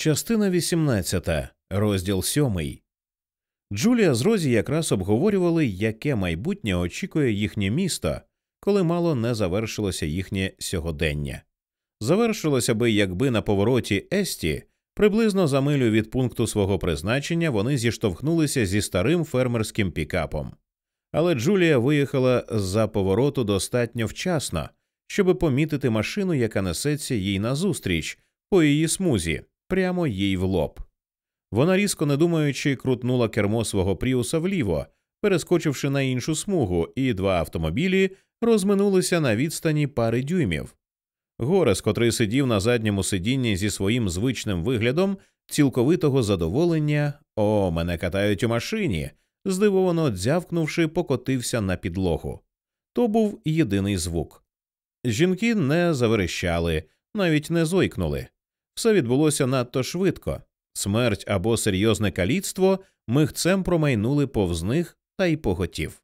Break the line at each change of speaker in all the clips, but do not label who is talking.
Частина 18. розділ 7. Джулія з Розі якраз обговорювали, яке майбутнє очікує їхнє місто, коли мало не завершилося їхнє сьогодення. Завершилося би, якби на повороті Есті, приблизно за милю від пункту свого призначення, вони зіштовхнулися зі старим фермерським пікапом. Але Джулія виїхала з-за повороту достатньо вчасно, щоб помітити машину, яка несеться їй назустріч по її смузі прямо їй в лоб. Вона різко не думаючи, крутнула кермо свого пріуса вліво, перескочивши на іншу смугу, і два автомобілі розминулися на відстані пари дюймів. Горес, котрий сидів на задньому сидінні зі своїм звичним виглядом цілковитого задоволення, о, мене катають у машині, здивовано дзявкнувши, покотився на підлогу. То був єдиний звук. Жінки не заверещали, навіть не зойкнули. Все відбулося надто швидко. Смерть або серйозне каліцтво михцем промайнули повз них та й поготів.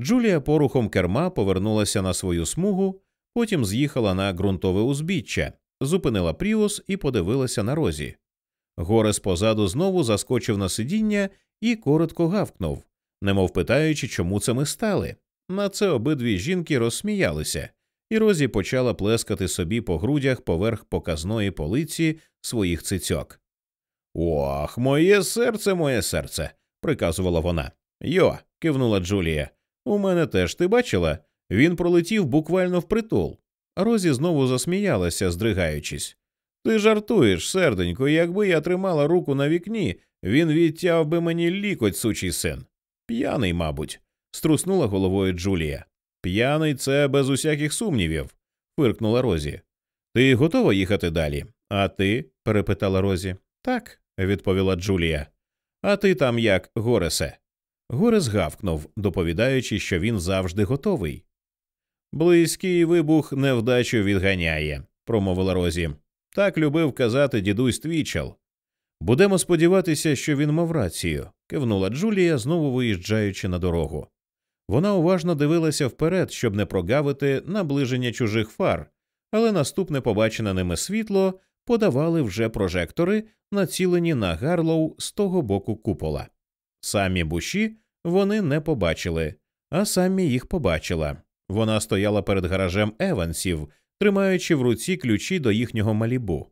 Джулія порухом керма повернулася на свою смугу, потім з'їхала на ґрунтове узбіччя, зупинила пріус і подивилася на розі. Горес позаду знову заскочив на сидіння і коротко гавкнув, немов питаючи, чому це ми стали. На це обидві жінки розсміялися, і Розі почала плескати собі по грудях поверх показної полиці своїх цицьок. Ох, моє серце, моє серце, приказувала вона. Йо, кивнула Джулія. У мене теж ти бачила? Він пролетів буквально впритул. Розі знову засміялася, здригаючись. Ти жартуєш, серденько, якби я тримала руку на вікні, він відтяв би мені лікоть, сучий син. П'яний, мабуть, струснула головою Джулія. П'яний це без усяких сумнівів, фиркнула Розі. Ти готова їхати далі? А ти? перепитала Розі. Так, відповіла Джулія. А ти там як, Горесе? Горес гавкнув, доповідаючи, що він завжди готовий. Близький вибух невдачу відганяє, промовила Розі. Так любив казати дідусь Твічел. Будемо сподіватися, що він мав рацію, кивнула Джулія, знову виїжджаючи на дорогу. Вона уважно дивилася вперед, щоб не прогавити наближення чужих фар, але наступне побачене ними світло подавали вже прожектори, націлені на Гарлоу з того боку купола. Самі буші вони не побачили, а самі їх побачила. Вона стояла перед гаражем Евансів, тримаючи в руці ключі до їхнього малібу.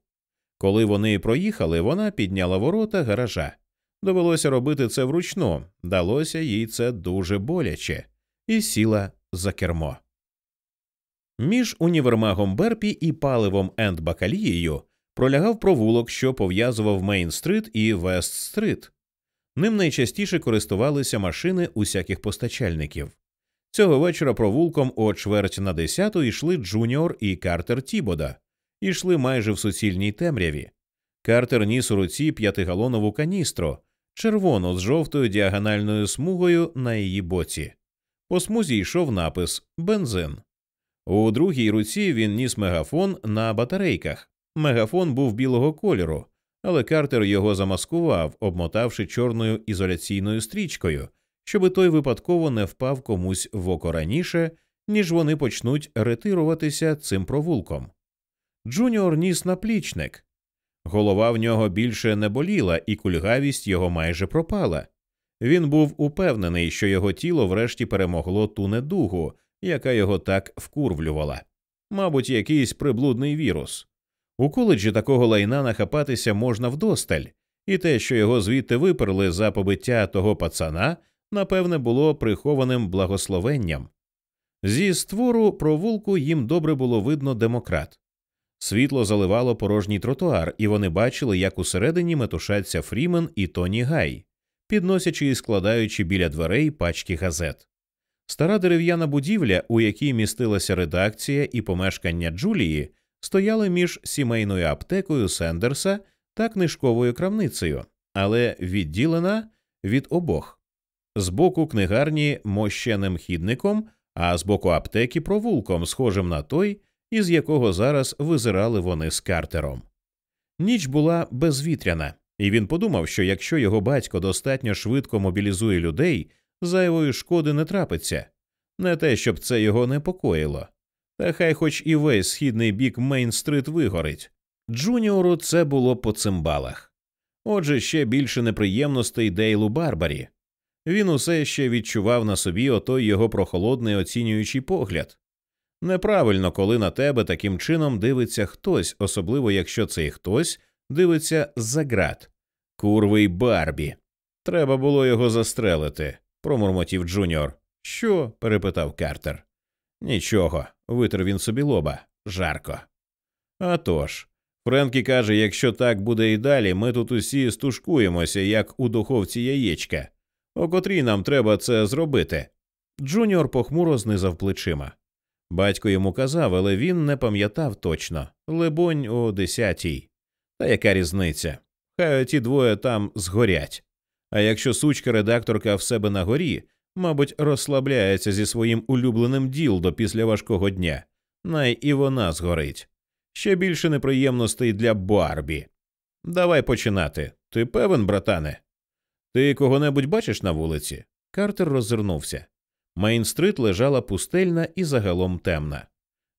Коли вони проїхали, вона підняла ворота гаража. Довелося робити це вручну, далося їй це дуже боляче, і сіла за кермо. Між універмагом Берпі і паливом Енд Бакалією пролягав провулок, що пов'язував Мейн-стрит і Вест-стрит. Ним найчастіше користувалися машини усяких постачальників. Цього вечора провулком о чверть на десяту йшли Джуніор і Картер Тібода, ішли майже в суцільній темряві. Картер ніс у руці п'ятигалонову каністру, червону з жовтою діагональною смугою на її боці. По смузі йшов напис Бензин. У другій руці він ніс мегафон на батарейках. Мегафон був білого кольору, але Картер його замаскував, обмотавши чорною ізоляційною стрічкою, щоби той випадково не впав комусь в око раніше, ніж вони почнуть ретируватися цим провулком. Джуніор ніс наплічник. Голова в нього більше не боліла, і кульгавість його майже пропала. Він був упевнений, що його тіло врешті перемогло ту недугу, яка його так вкурвлювала. Мабуть, якийсь приблудний вірус. У коледжі такого лайна нахапатися можна вдосталь, і те, що його звідти виперли за побиття того пацана, напевне, було прихованим благословенням. Зі створу провулку їм добре було видно демократ. Світло заливало порожній тротуар, і вони бачили, як усередині метушаться Фрімен і Тоні Гай, підносячи і складаючи біля дверей пачки газет. Стара дерев'яна будівля, у якій містилася редакція і помешкання Джулії, стояли між сімейною аптекою Сендерса та книжковою крамницею, але відділена від обох. З боку книгарні мощеним хідником, а з боку аптеки провулком, схожим на той, із якого зараз визирали вони з картером. Ніч була безвітряна, і він подумав, що якщо його батько достатньо швидко мобілізує людей, зайвої шкоди не трапиться, не те, щоб це його непокоїло. Та хай хоч і весь східний бік Мейн-стрит вигорить. Джуніору це було по цимбалах. Отже, ще більше неприємностей Дейлу Барбарі. Він усе ще відчував на собі отой його прохолодний оцінюючий погляд. Неправильно, коли на тебе таким чином дивиться хтось, особливо якщо цей хтось дивиться за град. Курвий Барбі. Треба було його застрелити, промурмотів Джуніор. Що? перепитав Картер. Нічого, витер він собі лоба. Жарко. «Атож, Френкі каже, якщо так буде і далі, ми тут усі стушкуємося, як у духовці яєчка. О котрій нам треба це зробити. Джуніор похмуро знизав плечима. Батько йому казав, але він не пам'ятав точно либонь, о десятій. Та яка різниця? Хай оті двоє там згорять. А якщо сучка редакторка в себе на горі, мабуть, розслабляється зі своїм улюбленим ділдо після важкого дня, най і вона згорить. Ще більше неприємностей для Барбі. Давай починати. Ти певен, братане? Ти кого-небудь бачиш на вулиці? Картер роззирнувся. Мейн-стрит лежала пустельна і загалом темна.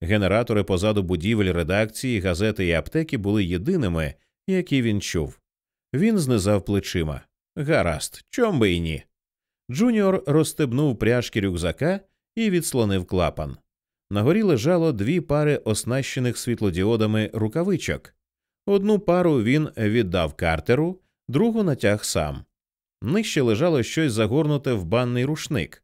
Генератори позаду будівель редакції, газети і аптеки були єдиними, які він чув. Він знизав плечима. Гаразд, чом би і ні. Джуніор розстебнув пряжки рюкзака і відслонив клапан. Нагорі лежало дві пари оснащених світлодіодами рукавичок. Одну пару він віддав Картеру, другу натяг сам. Нижче лежало щось загорнуте в банний рушник.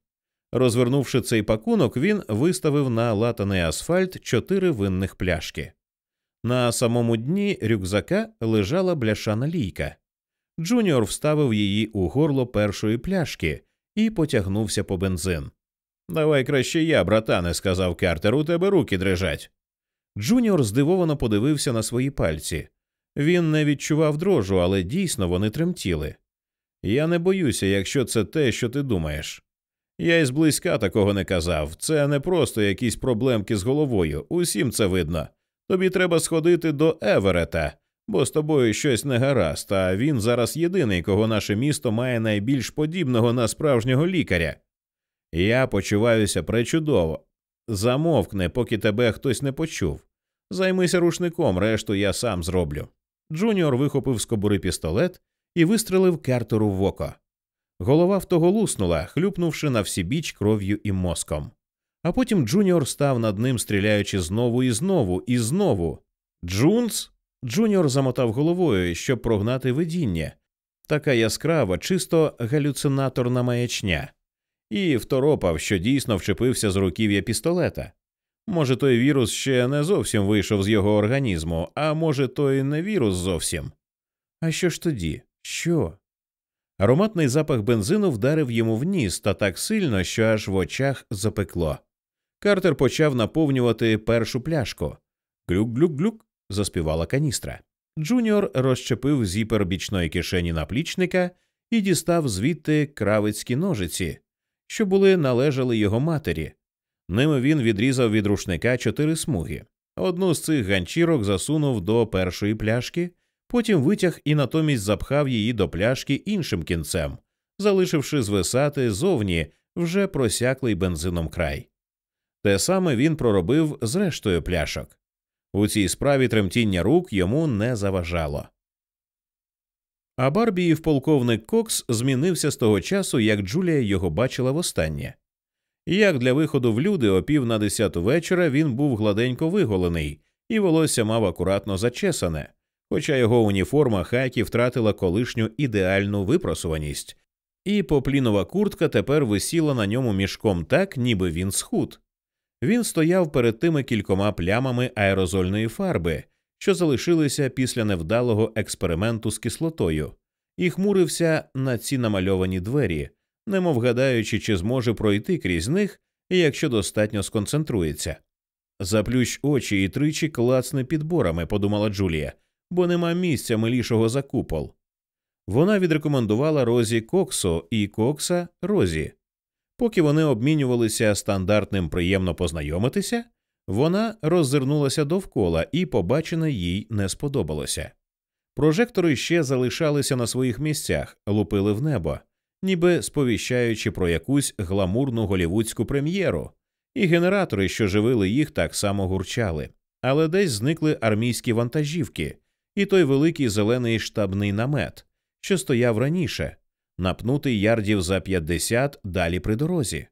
Розвернувши цей пакунок, він виставив на латаний асфальт чотири винних пляшки. На самому дні рюкзака лежала бляшана лійка. Джуніор вставив її у горло першої пляшки і потягнувся по бензин. Давай краще я, братане, сказав Картер, у тебе руки дрижать. Джуніор здивовано подивився на свої пальці. Він не відчував дрожу, але дійсно вони тремтіли. Я не боюся, якщо це те, що ти думаєш. Я й зблизька такого не казав. Це не просто якісь проблемки з головою. Усім це видно. Тобі треба сходити до Еверета, бо з тобою щось не гаразд, а він зараз єдиний, кого наше місто має найбільш подібного на справжнього лікаря. Я почуваюся пречудово. Замовкни, поки тебе хтось не почув. Займися рушником, решту я сам зроблю. Джуніор вихопив з кобури пістолет і вистрелив Картеру в око. Голова в того луснула, хлюпнувши навсібіч кров'ю і мозком. А потім Джуніор став над ним, стріляючи знову і знову і знову. Джунс. Джуніор замотав головою, щоб прогнати видіння. Така яскрава, чисто галюцинаторна маячня, і второпав, що дійсно вчепився в руків'я пістолета. Може, той вірус ще не зовсім вийшов з його організму, а може, той не вірус зовсім. А що ж тоді? Що? Ароматний запах бензину вдарив йому в ніс та так сильно, що аж в очах запекло. Картер почав наповнювати першу пляшку. Глюк-глюк-глюк, заспівала каністра. Джуніор розчепив зіпер бічної кишені наплічника і дістав звідти кравецькі ножиці, що були належали його матері. Ними він відрізав від рушника чотири смуги. Одну з цих ганчірок засунув до першої пляшки, потім витяг і натомість запхав її до пляшки іншим кінцем, залишивши звисати зовні вже просяклий бензином край. Те саме він проробив з рештою пляшок. У цій справі тремтіння рук йому не заважало. А Барбіїв полковник Кокс змінився з того часу, як Джулія його бачила востаннє. Як для виходу в люди о пів на десяту вечора він був гладенько виголений, і волосся мав акуратно зачесане, хоча його уніформа хакі втратила колишню ідеальну випросуваність, і поплінова куртка тепер висіла на ньому мішком так, ніби він схуд. Він стояв перед тими кількома плямами аерозольної фарби, що залишилися після невдалого експерименту з кислотою, і хмурився на ці намальовані двері, немов гадаючи, чи зможе пройти крізь них, якщо достатньо сконцентрується. Заплющ очі і тричі клацне підборами, подумала Джулія, бо нема місця милішого за купол. Вона відрекомендувала Розі Коксу і Кокса Розі. Поки вони обмінювалися стандартним приємно познайомитися, вона роззирнулася довкола і побачене їй не сподобалося. Прожектори ще залишалися на своїх місцях, лупили в небо, ніби сповіщаючи про якусь гламурну голівудську прем'єру, і генератори, що живили їх, так само гурчали. але десь зникли армійські вантажівки і той великий зелений штабний намет, що стояв раніше, напнутий ярдів за 50 далі при дорозі.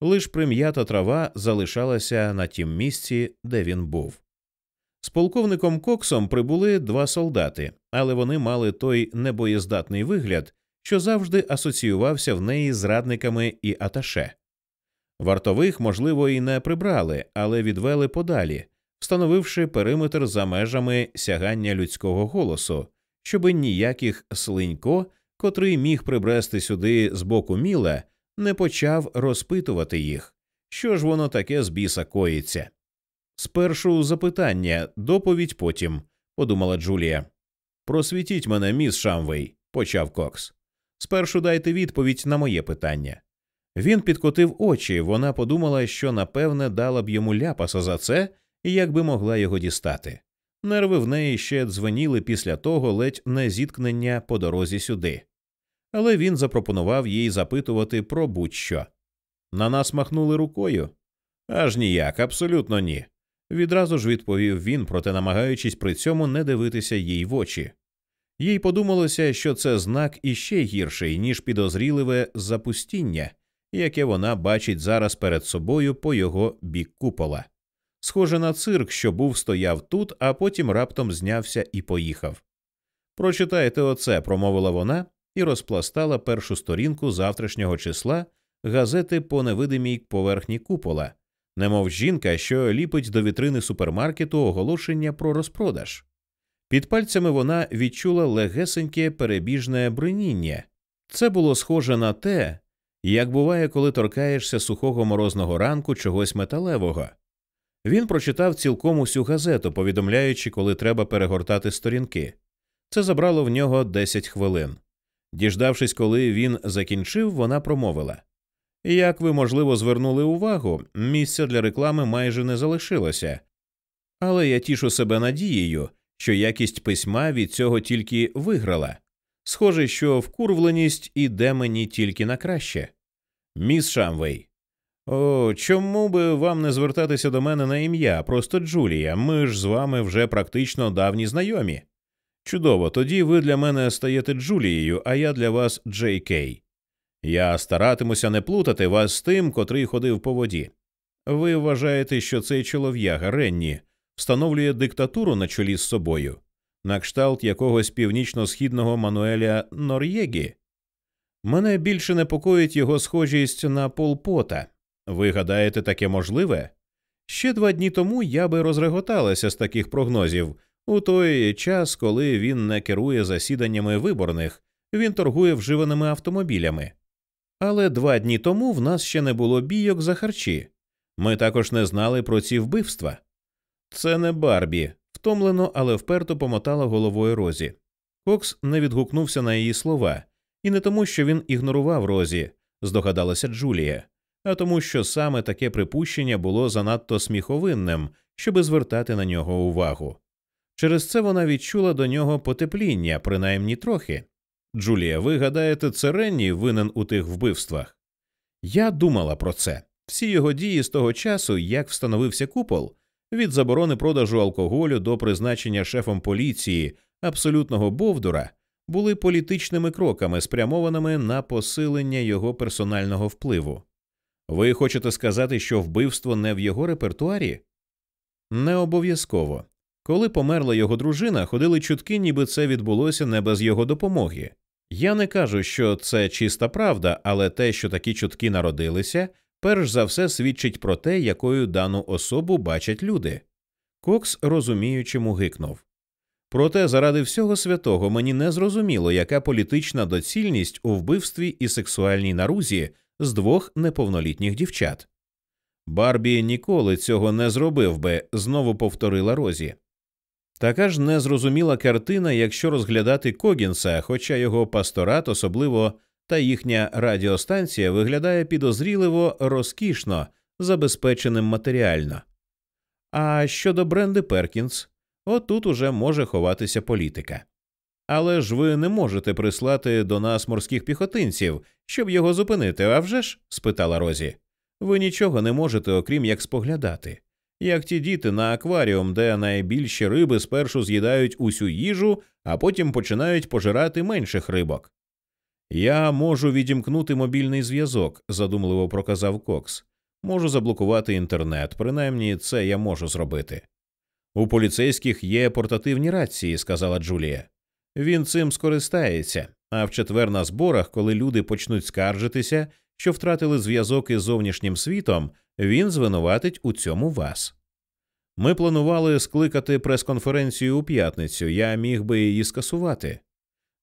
Лиш прим'ята трава залишалася на тім місці, де він був. З полковником Коксом прибули два солдати, але вони мали той небоєздатний вигляд, що завжди асоціювався в неї з радниками і аташе. Вартових, можливо, і не прибрали, але відвели подалі, встановивши периметр за межами сягання людського голосу, щоби ніяких слинько, котрий міг прибрести сюди з боку міла, не почав розпитувати їх, що ж воно таке з біса коїться. Спершу запитання, доповідь потім, подумала Джулія. Просвітіть мене, міс Шамвей, почав Кокс. Спершу дайте відповідь на моє питання. Він підкотив очі, вона подумала, що напевне дала б йому ляпаса за це, як би могла його дістати. Нерви в неї ще дзвеніли після того ледь не зіткнення по дорозі сюди. Але він запропонував їй запитувати про будь-що. На нас махнули рукою. Аж ніяк, абсолютно ні. Відразу ж відповів він, проте намагаючись при цьому не дивитися їй в очі. Їй подумалося, що це знак іще гірший, ніж підозріливе запустіння, яке вона бачить зараз перед собою по його бік купола. Схоже на цирк, що був стояв тут, а потім раптом знявся і поїхав. Прочитайте оце, промовила вона і розпластала першу сторінку завтрашнього числа газети по невидимій поверхні купола, немов жінка, що ліпить до вітрини супермаркету оголошення про розпродаж. Під пальцями вона відчула легесеньке перебіжне бриніння. Це було схоже на те, як буває, коли торкаєшся сухого морозного ранку чогось металевого. Він прочитав цілком усю газету, повідомляючи, коли треба перегортати сторінки. Це забрало в нього 10 хвилин. Діждавшись, коли він закінчив, вона промовила Як ви, можливо, звернули увагу, місця для реклами майже не залишилося, але я тішу себе надією, що якість письма від цього тільки виграла. Схоже, що вкурвленість іде мені тільки на краще. Міс Шамвей. О, чому би вам не звертатися до мене на ім'я, просто Джулія, ми ж з вами вже практично давні знайомі. Чудово, тоді ви для мене стаєте Джулією, а я для вас Джей Кей. Я старатимуся не плутати вас з тим, котрий ходив по воді. Ви вважаєте, що цей чолов'яга Ренні встановлює диктатуру на чолі з собою, на кшталт якогось північно-східного Мануеля Нор'єгі? Мене більше непокоїть його схожість на Полпота. Ви гадаєте, таке можливе? Ще два дні тому я би розреготалася з таких прогнозів. У той час, коли він не керує засіданнями виборних, він торгує вживаними автомобілями. Але два дні тому в нас ще не було бійок за харчі. Ми також не знали про ці вбивства. Це не Барбі, втомлено, але вперто помотала головою Розі. Кокс не відгукнувся на її слова, і не тому, що він ігнорував Розі, здогадалася Джулія, а тому, що саме таке припущення було занадто сміховинним, щоби звертати на нього увагу. Через це вона відчула до нього потепління, принаймні трохи. Джулія, ви гадаєте, це Ренні винен у тих вбивствах? Я думала про це. Всі його дії з того часу, як встановився купол, від заборони продажу алкоголю до призначення шефом поліції абсолютного Бовдура, були політичними кроками, спрямованими на посилення його персонального впливу. Ви хочете сказати, що вбивство не в його репертуарі? Не обов'язково. Коли померла його дружина, ходили чутки, ніби це відбулося не без його допомоги. Я не кажу, що це чиста правда, але те, що такі чутки народилися, перш за все свідчить про те, якою дану особу бачать люди. Кокс розуміючому гикнув. Проте, заради всього святого, мені не зрозуміло, яка політична доцільність у вбивстві і сексуальній нарузі з двох неповнолітніх дівчат. Барбі ніколи цього не зробив би, знову повторила Розі. Така ж незрозуміла картина, якщо розглядати Когінса, хоча його пасторат, особливо та їхня радіостанція, виглядає підозріливо розкішно, забезпеченим матеріально. А щодо Бренди Перкінс, отут уже може ховатися політика. Але ж ви не можете прислати до нас морських піхотинців, щоб його зупинити, а вже ж? спитала Розі. Ви нічого не можете, окрім як споглядати. як ті діти на акваріум, де найбільші риби спершу з'їдають усю їжу, а потім починають пожирати менших рибок. Я можу відімкнути мобільний зв'язок, задумливо проказав Кокс. Можу заблокувати інтернет, принаймні це я можу зробити. У поліцейських є портативні рації, сказала Джулія. Він цим скористається, а в четвер на зборах, коли люди почнуть скаржитися, що втратили зв'язок із зовнішнім світом, він звинуватить у цьому вас. Ми планували скликати прес-конференцію у п'ятницю, я міг би її скасувати.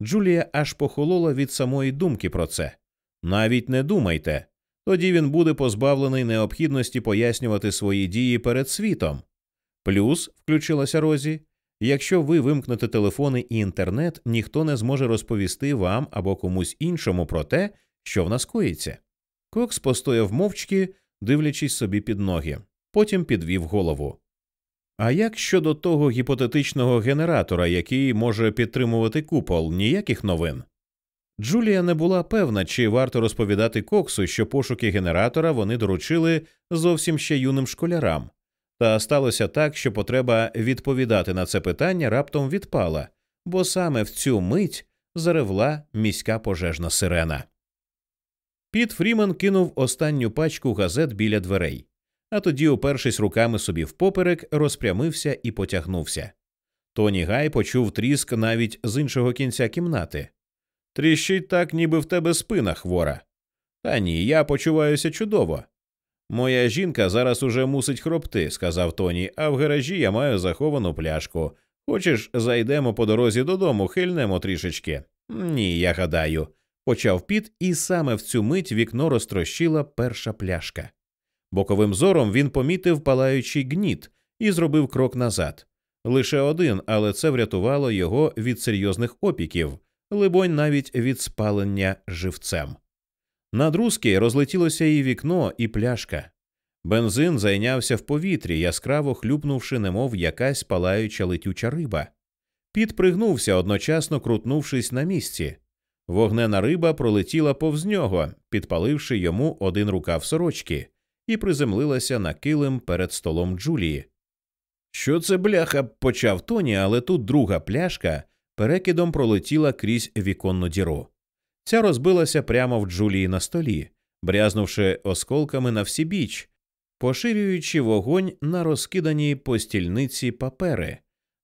Джулія аж похолола від самої думки про це. Навіть не думайте. Тоді він буде позбавлений необхідності пояснювати свої дії перед світом. Плюс, включилася Розі, якщо ви вимкнете телефони і інтернет, ніхто не зможе розповісти вам або комусь іншому про те, що в нас коїться. Кокс постояв мовчки, дивлячись собі під ноги, потім підвів голову. А як щодо того гіпотетичного генератора, який може підтримувати купол, ніяких новин? Джулія не була певна, чи варто розповідати Коксу, що пошуки генератора вони доручили зовсім ще юним школярам, та сталося так, що потреба відповідати на це питання раптом відпала, бо саме в цю мить заревла міська пожежна сирена. Піт Фрімен кинув останню пачку газет біля дверей, а тоді, опершись руками собі впоперек, розпрямився і потягнувся. Тоні Гай почув тріск навіть з іншого кінця кімнати. Тріщить так, ніби в тебе спина хвора. Та ні, я почуваюся чудово. Моя жінка зараз уже мусить хропти, сказав Тоні, а в гаражі я маю заховану пляшку. Хочеш, зайдемо по дорозі додому, хильнемо трішечки. Ні, я гадаю, почав піт, і саме в цю мить вікно розтрощила перша пляшка. Боковим зором він помітив палаючий гніт і зробив крок назад. Лише один, але це врятувало його від серйозних опіків, либонь, навіть від спалення живцем. На друзки розлетілося і вікно, і пляшка. Бензин зайнявся в повітрі, яскраво хлюпнувши, немов якась палаюча летюча риба. Піт пригнувся, одночасно крутнувшись на місці. Вогнена риба пролетіла повз нього, підпаливши йому один рукав сорочки, і приземлилася на килим перед столом Джулії. Що це бляха? почав Тоні, але тут друга пляшка перекидом пролетіла крізь віконну діру. Ця розбилася прямо в Джулії на столі, брязнувши осколками на всі біч, поширюючи вогонь на розкидані по стільниці папери,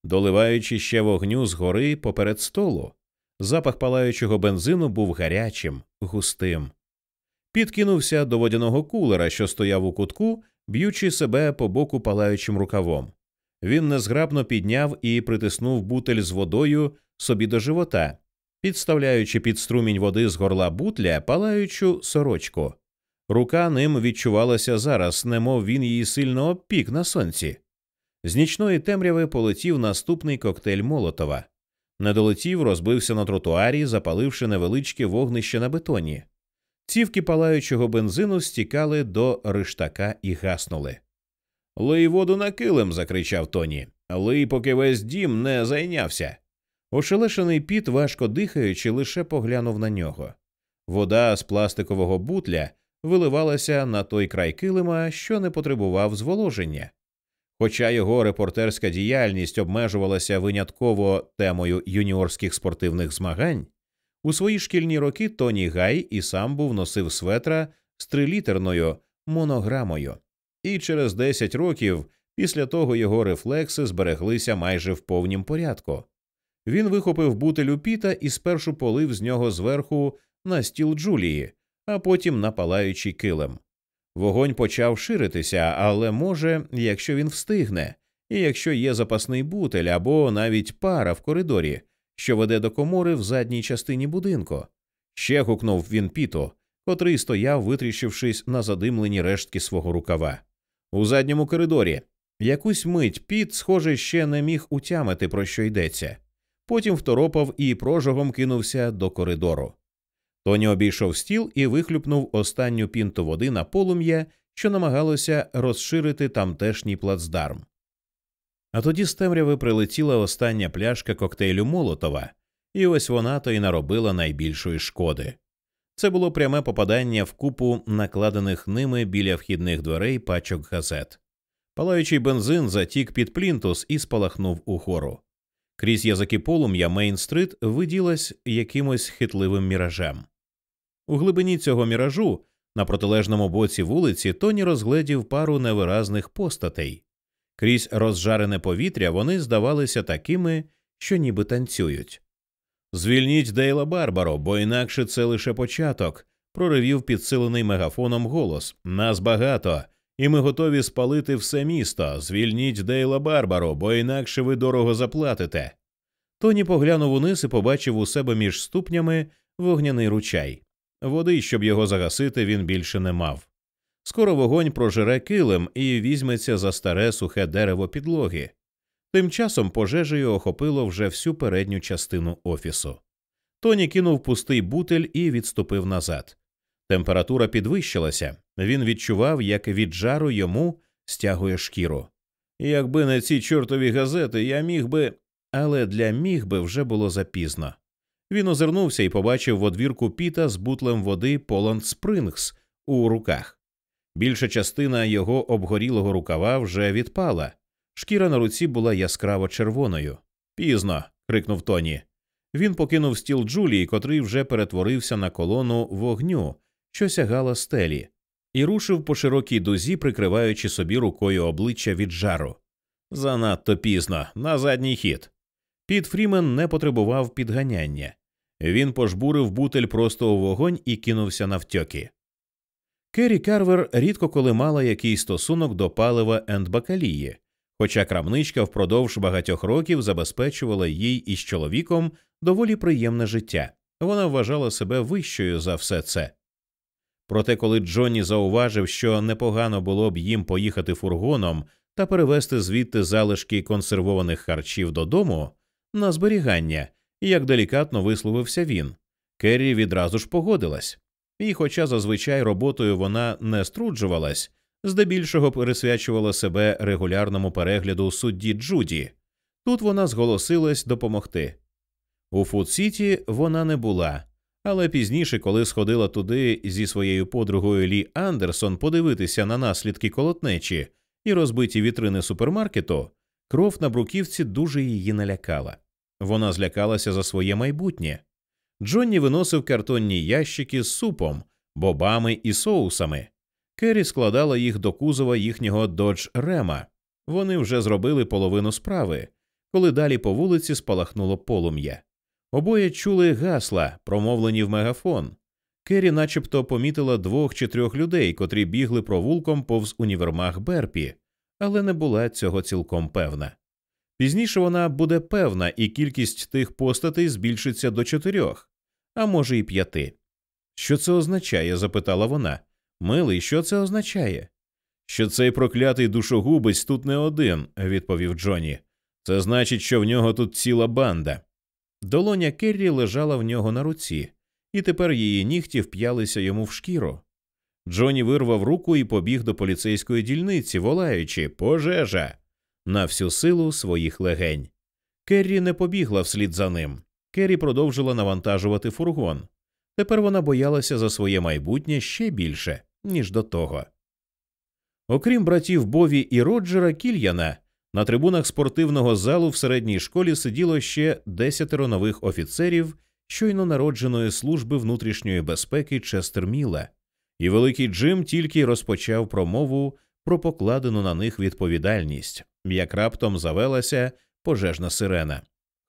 доливаючи ще вогню згори поперед столу. Запах палаючого бензину був гарячим, густим. Підкинувся до водяного кулера, що стояв у кутку, б'ючи себе по боку палаючим рукавом. Він незграбно підняв і притиснув бутель з водою собі до живота, підставляючи під струмінь води з горла бутля палаючу сорочку. Рука ним відчувалася зараз, немов він її сильно обпік на сонці. З нічної темряви полетів наступний коктейль Молотова. Не долетів, розбився на тротуарі, запаливши невеличке вогнище на бетоні. Цівки палаючого бензину стікали до риштака і гаснули. Лий воду на килим. закричав Тоні. Лий, поки весь дім не зайнявся. Ошелешений піт, важко дихаючи, лише поглянув на нього. Вода з пластикового бутля виливалася на той край килима, що не потребував зволоження. Хоча його репортерська діяльність обмежувалася винятково темою юніорських спортивних змагань, у свої шкільні роки Тоні Гай і сам був носив светра з трилітерною монограмою, і через 10 років після того його рефлекси збереглися майже в повнім порядку. Він вихопив бутелю піта і спершу полив з нього зверху на стіл Джулії, а потім на палаючий килим. Вогонь почав ширитися, але може, якщо він встигне, і якщо є запасний бутель або навіть пара в коридорі, що веде до комори в задній частині будинку. Ще гукнув він піту, котрий стояв, витріщившись на задимлені рештки свого рукава. У задньому коридорі. Якусь мить піт, схоже, ще не міг утямити, про що йдеться. Потім второпав і прожогом кинувся до коридору. Тоні обійшов стіл і вихлюпнув останню пінту води на полум'я, що намагалося розширити тамтешній плацдарм. А тоді з темряви прилетіла остання пляшка коктейлю Молотова, і ось вона то й наробила найбільшої шкоди. Це було пряме попадання в купу накладених ними біля вхідних дверей пачок газет. Палаючий бензин затік під плінтус і спалахнув угору. Крізь язики полум'я Мейн-стрит виділась якимось хитливим міражем. У глибині цього міражу, на протилежному боці вулиці, Тоні розгледів пару невиразних постатей. Крізь розжарене повітря вони здавалися такими, що ніби танцюють. Звільніть Дейла Барбаро, бо інакше це лише початок, проривів підсилений мегафоном голос. Нас багато, і ми готові спалити все місто. Звільніть Дейла Барбаро, бо інакше ви дорого заплатите. Тоні поглянув униз і побачив у себе між ступнями вогняний ручай. Води, щоб його загасити, він більше не мав. Скоро вогонь прожере килим і візьметься за старе сухе дерево підлоги. Тим часом пожежею охопило вже всю передню частину офісу. Тоні кинув пустий бутель і відступив назад. Температура підвищилася, він відчував, як від жару йому стягує шкіру. Якби не ці чортові газети, я міг би. Але для міг би вже було запізно. Він озирнувся і побачив одвірку піта з бутлем води Поланд Спрингс у руках. Більша частина його обгорілого рукава вже відпала. Шкіра на руці була яскраво червоною. Пізно. крикнув Тоні. Він покинув стіл Джулії, котрий вже перетворився на колону вогню, що сягала стелі, і рушив по широкій дузі, прикриваючи собі рукою обличчя від жару. Занадто пізно, на задній хід. Піт Фрімен не потребував підганяння. Він пожбурив бутель просто у вогонь і кинувся навтьоки. Керрі Карвер рідко коли мала якийсь стосунок до палива ендбакалії, хоча крамничка впродовж багатьох років забезпечувала їй із чоловіком доволі приємне життя. Вона вважала себе вищою за все це. Проте, коли Джонні зауважив, що непогано було б їм поїхати фургоном та перевезти звідти залишки консервованих харчів додому на зберігання, як делікатно висловився він, Керрі відразу ж погодилась. І, хоча зазвичай роботою вона не струджувалась, здебільшого присвячувала себе регулярному перегляду судді Джуді, тут вона зголосилась допомогти. У Фуд-Сіті вона не була, але пізніше, коли сходила туди зі своєю подругою Лі Андерсон подивитися на наслідки колотнечі і розбиті вітрини супермаркету, кров на бруківці дуже її налякала. Вона злякалася за своє майбутнє. Джонні виносив картонні ящики з супом, бобами і соусами. Керрі складала їх до кузова їхнього додж Рема. Вони вже зробили половину справи, коли далі по вулиці спалахнуло полум'я. Обоє чули гасла, промовлені в мегафон. Керрі начебто помітила двох чи трьох людей, котрі бігли провулком повз універмаг Берпі, але не була цього цілком певна. Пізніше вона буде певна, і кількість тих постатей збільшиться до чотирьох, а може, і п'яти. Що це означає? запитала вона. Милий, що це означає? Що цей проклятий душогубець тут не один, відповів Джоні. Це значить, що в нього тут ціла банда. Долоня Керрі лежала в нього на руці, і тепер її нігті вп'ялися йому в шкіру. Джоні вирвав руку і побіг до поліцейської дільниці, волаючи Пожежа на всю силу своїх легень. Керрі не побігла вслід за ним. Керрі продовжила навантажувати фургон. Тепер вона боялася за своє майбутнє ще більше, ніж до того. Окрім братів Бові і Роджера Кільяна, на трибунах спортивного залу в середній школі сиділо ще десятеро нових офіцерів щойно народженої служби внутрішньої безпеки Честерміла, і великий Джим тільки розпочав промову про покладену на них відповідальність, як раптом завелася пожежна сирена.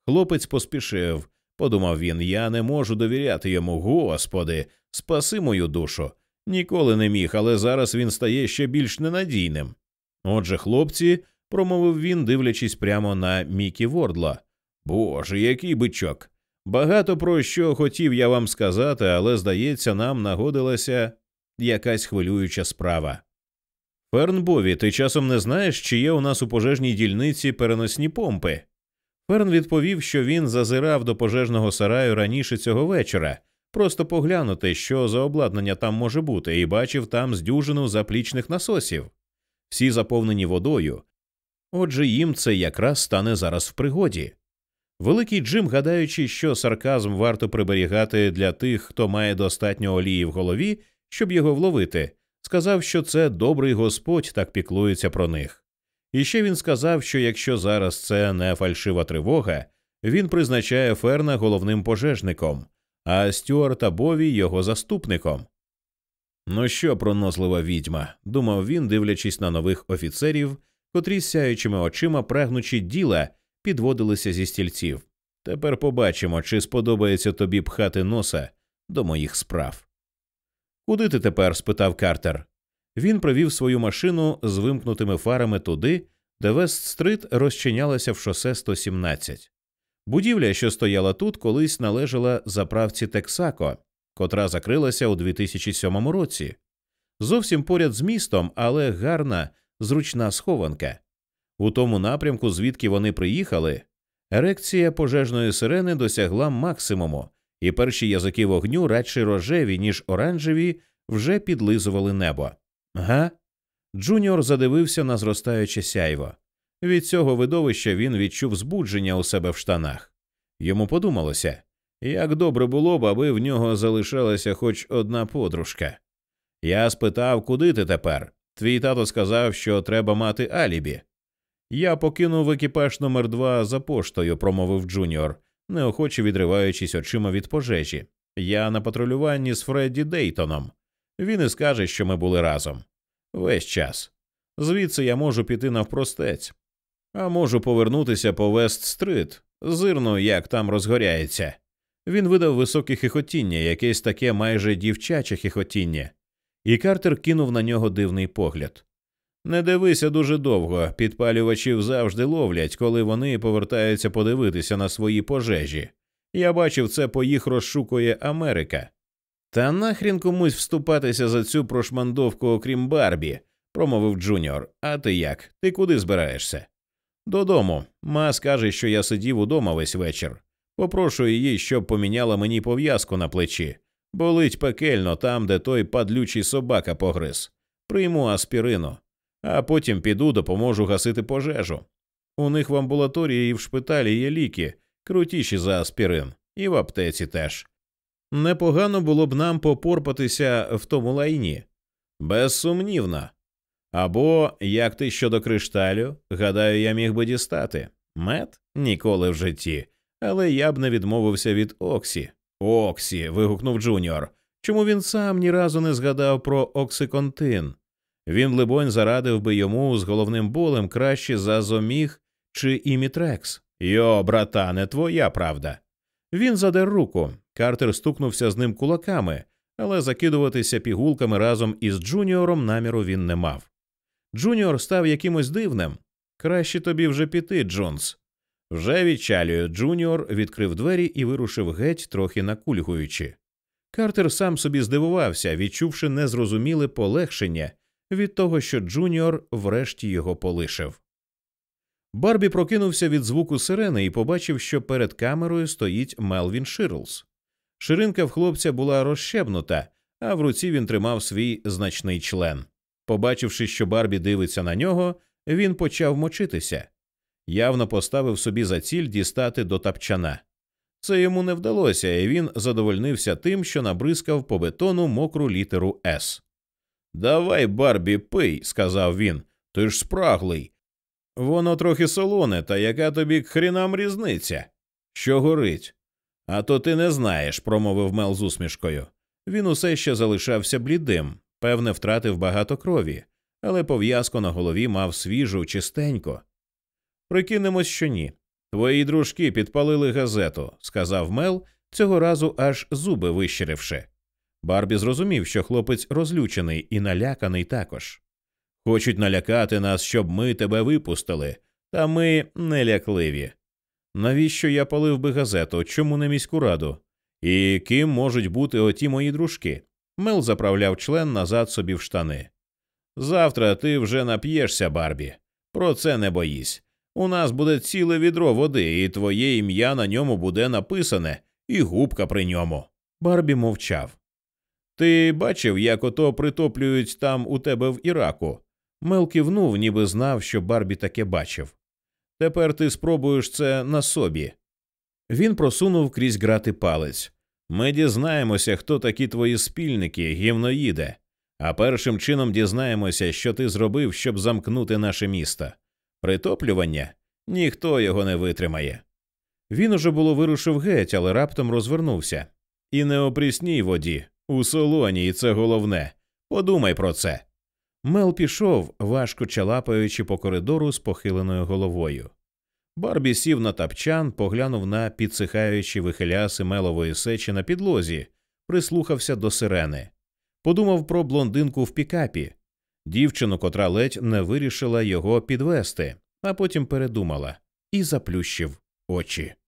Хлопець поспішив, подумав він, я не можу довіряти йому, господи, спаси мою душу. Ніколи не міг, але зараз він стає ще більш ненадійним. Отже, хлопці, промовив він, дивлячись прямо на Мікі Вордла. Боже, який бичок. Багато про що хотів я вам сказати, але, здається, нам нагодилася якась хвилююча справа. Ферн ти часом не знаєш, чи є у нас у пожежній дільниці переносні помпи? Ферн відповів, що він зазирав до пожежного сараю раніше цього вечора, просто поглянути, що за обладнання там може бути, і бачив там здюжину заплічних насосів, всі заповнені водою. Отже, їм це якраз стане зараз в пригоді. Великий Джим, гадаючи, що сарказм варто приберігати для тих, хто має достатньо олії в голові, щоб його вловити, сказав, що це добрий господь так піклується про них. І ще він сказав, що якщо зараз це не фальшива тривога, він призначає Ферна головним пожежником, а Стюарта Бові його заступником. Ну що, пронозлива відьма, думав він, дивлячись на нових офіцерів, котрі сяючими очима, прагнучи діла, підводилися зі стільців. Тепер побачимо, чи сподобається тобі пхати носа до моїх справ. Куди ти тепер? спитав Картер. Він провів свою машину з вимкнутими фарами туди, де Вест-стрит розчинялася в шосе 117. Будівля, що стояла тут, колись належала заправці Тексако, котра закрилася у 2007 році. Зовсім поряд з містом, але гарна, зручна схованка. У тому напрямку, звідки вони приїхали, ерекція пожежної сирени досягла максимуму, і перші язики вогню, радше рожеві, ніж оранжеві, вже підлизували небо. Га? Джуніор задивився на зростаюче сяйво. Від цього видовища він відчув збудження у себе в штанах. Йому подумалося, як добре було б, аби в нього залишалася хоч одна подружка. Я спитав, куди ти тепер? Твій тато сказав, що треба мати алібі. Я покинув екіпаж номер два за поштою, промовив Джуніор, неохоче відриваючись очима від пожежі. Я на патрулюванні з Фредді Дейтоном. Він і скаже, що ми були разом. Весь час. Звідси я можу піти навпростець, а можу повернутися по Вест-стрит, зирну, як там розгоряється. Він видав високе хихотіння, якесь таке майже дівчаче хихотіння, і Картер кинув на нього дивний погляд. Не дивися дуже довго, підпалювачів завжди ловлять, коли вони повертаються подивитися на свої пожежі. Я бачив це по їх розшукує Америка. Та нахрін комусь вступатися за цю прошмандовку, окрім Барбі, промовив Джуніор. А ти як? Ти куди збираєшся? Додому. Ма скаже, що я сидів удома весь вечір. Попрошу її, щоб поміняла мені пов'язку на плечі. Болить пекельно там, де той падлючий собака погриз. Прийму аспірину, а потім піду допоможу гасити пожежу. У них в амбулаторії і в шпиталі є ліки, крутіші за аспірин, і в аптеці теж. Непогано було б нам попорпатися в тому лайні. Безсумнівно. Або як ти щодо кришталю, гадаю, я міг би дістати. Мед? Ніколи в житті. Але я б не відмовився від Оксі. Оксі, вигукнув Джуніор. Чому він сам ні разу не згадав про Оксиконтин? Він, либонь, зарадив би йому з головним болем краще за Зоміг чи Імітрекс. Йо, братане, твоя правда. Він задер руку. Картер стукнувся з ним кулаками, але закидуватися пігулками разом із Джуніором наміру він не мав. Джуніор став якимось дивним. Краще тобі вже піти, Джонс. Вже відчалює Джуніор відкрив двері і вирушив геть, трохи накульгуючи. Картер сам собі здивувався, відчувши незрозуміле полегшення від того, що Джуніор врешті його полишив. Барбі прокинувся від звуку сирени і побачив, що перед камерою стоїть Мелвін Ширлс. Ширинка в хлопця була розщебнута, а в руці він тримав свій значний член. Побачивши, що Барбі дивиться на нього, він почав мочитися. Явно поставив собі за ціль дістати до тапчана. Це йому не вдалося, і він задовольнився тим, що набризкав по бетону мокру літеру С. Давай, Барбі, пий, сказав він. Ти ж спраглий. Воно трохи солоне, та яка тобі к хрінам різниця? Що горить? А то ти не знаєш, промовив Мел з усмішкою. Він усе ще залишався блідим, певне, втратив багато крові, але пов'язку на голові мав свіжу, чистенько. Прикинемось, що ні. Твої дружки підпалили газету, сказав Мел, цього разу аж зуби вищиривши. Барбі зрозумів, що хлопець розлючений і наляканий також. Хочуть налякати нас, щоб ми тебе випустили, та ми нелякливі. Навіщо я палив би газету? Чому не міську раду? І ким можуть бути оті мої дружки? Мел заправляв член назад собі в штани. Завтра ти вже нап'єшся, Барбі. Про це не боїсь. У нас буде ціле відро води, і твоє ім'я на ньому буде написане, і губка при ньому. Барбі мовчав. Ти бачив, як ото притоплюють там у тебе в Іраку? Мел кивнув, ніби знав, що Барбі таке бачив. Тепер ти спробуєш це на собі. Він просунув крізь грати палець. Ми дізнаємося, хто такі твої спільники, гівноїде, а першим чином дізнаємося, що ти зробив, щоб замкнути наше місто. Притоплювання ніхто його не витримає. Він уже було вирушив геть, але раптом розвернувся. І не о прісній воді, у солоні, і це головне. Подумай про це. Мел пішов, важко чалапаючи по коридору з похиленою головою. Барбі сів на тапчан, поглянув на підсихаючі вихиляси мелової сечі на підлозі, прислухався до сирени, подумав про блондинку в пікапі, дівчину, котра ледь не вирішила його підвести, а потім передумала і заплющив очі.